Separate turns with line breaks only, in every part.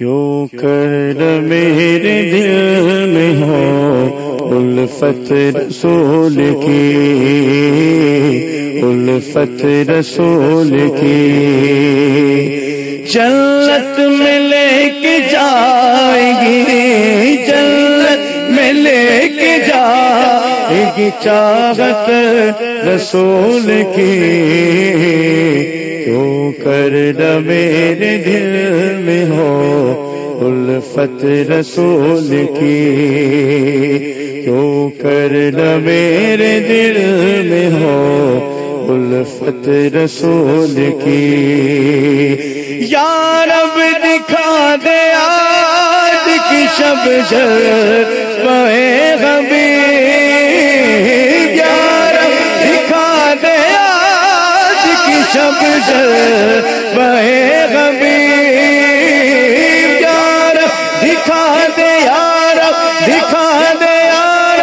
کیوں کر میرے دل میں ہو الفت رسول کی؟ الفت رسول کی؟ جنت میں لے کے جائے گی، جنت میں لے کے جائے گی چاہت رسول کی؟ کیوں کر میرے دل میں ہو الفت رسول کی۔ کیوں کر میرے دل میں ہو الفت رسول کی۔ یا رب دکھا دے آج کی شب جل پہ غبی شب جل پہ غبی یا دکھا دے یا رب دکھا دے یا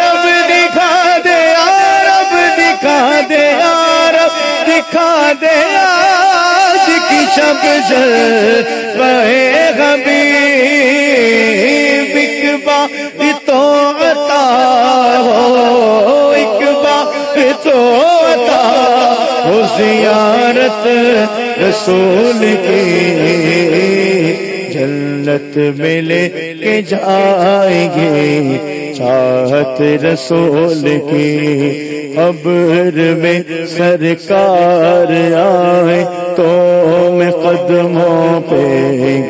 دکھا دے یا دکھا دے یا دکھا دے آج کی شب جل پہ غبی بکبا تو عطا ہو، اکبا تو عطا ہو زیارت رسول کی جنت میں لے کے جائیں گے چاہت رسول کی ابر میں سرکار آئے تو میں قدموں پہ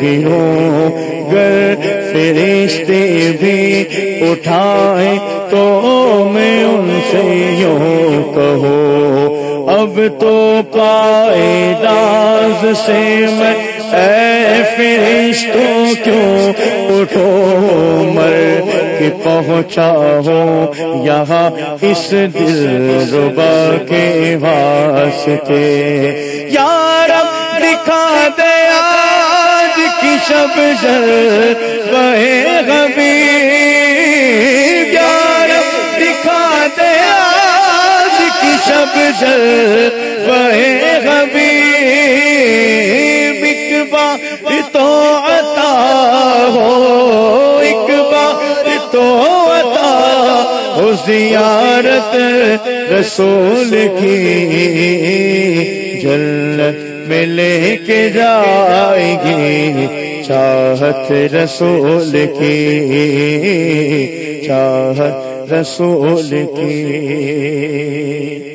گروں، گر فرشتے بھی اٹھائے تو میں ان سے یوں کہو اب تو پائے داز سے میں، اے فرشتوں، کیوں اٹھو مر کے پہنچا ہو؟ یہاں اس دل ربا کے واسطے۔ یار دکھا دے آج کی شب جل کی جل بہے غبی بکبا تو عطا ہو اکبا تو عطا ہو، زیارت رسول کی جنت میں لے کے جائے گی، چاہت رسول کی، چاہت رسول کی۔